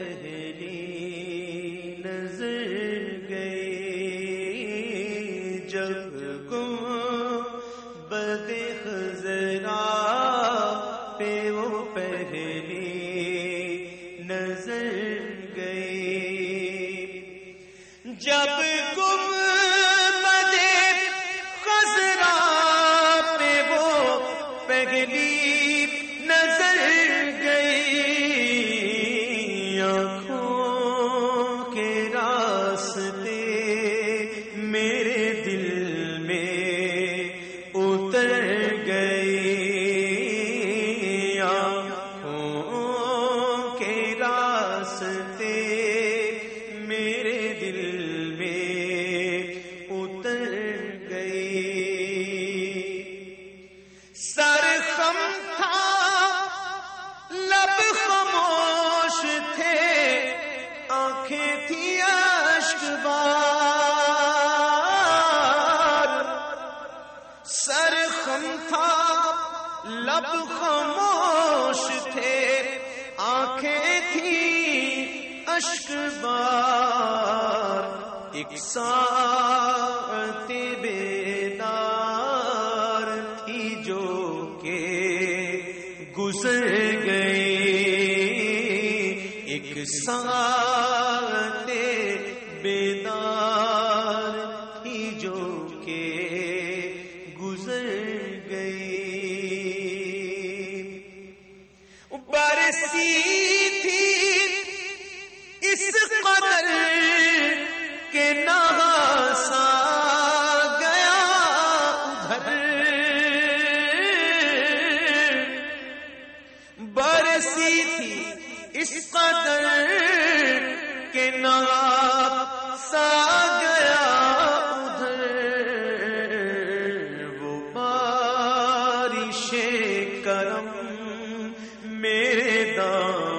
پہلی نظر گئی جب گم بد خزرا پہ وہ پہلی نظر گئی جب گم راستے میرے دل میں اتر گئی۔ سر خم تھا، لب خاموش تھے، آنکھیں تھی اشک بار۔ سر خم تھا، لب خاموش تھے، آنکھیں تھی اشک بار ایک ساعت بیدار تھی جو کہ گزر گئی۔ ایک ساتھ اس قدر کے ناسا گیا ادھر۔ وہ بارش کرم میرے دان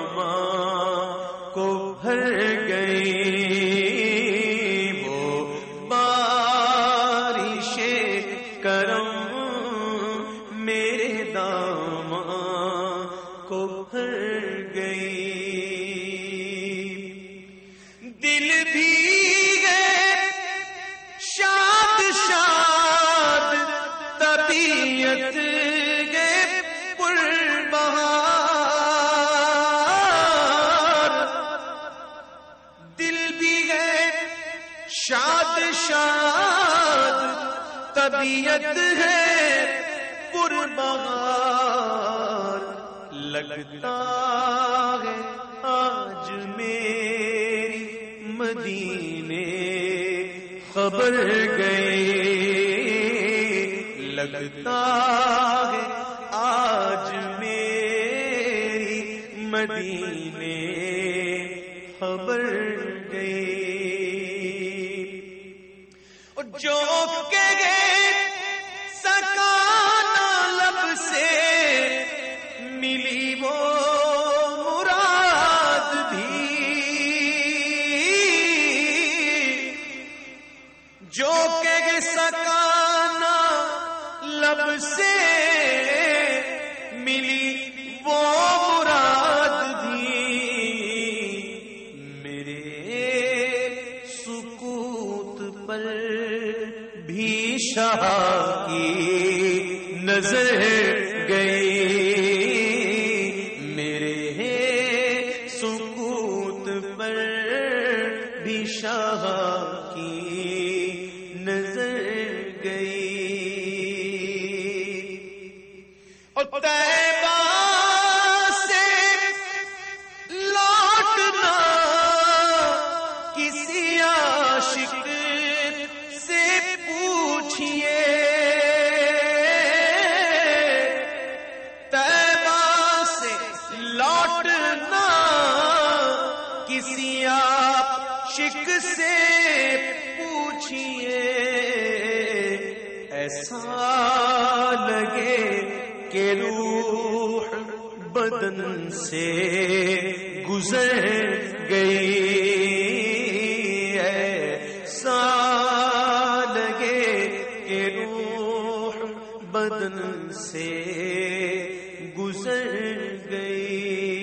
شاد شاد طبیعت ہے پر بہار لگتا ہے آج میری مدینے خبر گئی لگتا ہے آج میری مدینے خبر گئی جو کہ سکانا لب سے ملی وہ مراد بھی۔ جو کہ سکانا لب سے بھی شاہ کی نظر گئی۔ میرے سکوت پر بھی شاہ کی نظر گئی۔ اور کسی عاشق سے پوچھئے، ایسا لگے کہ روح بدن سے گزر گئی ایسا لگے کہ روح بدن سے گزر گئی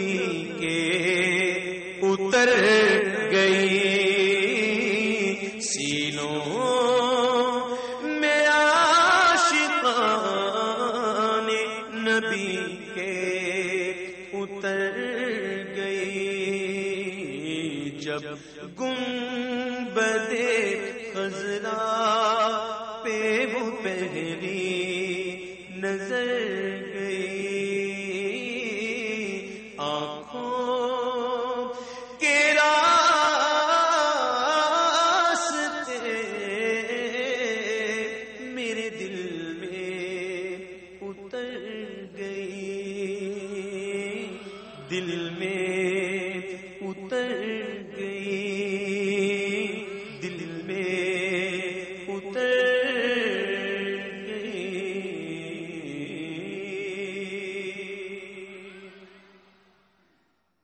نبی کے اتر گئی۔ نبی کے اتر گئی۔ جب پہ وہ پہری نظر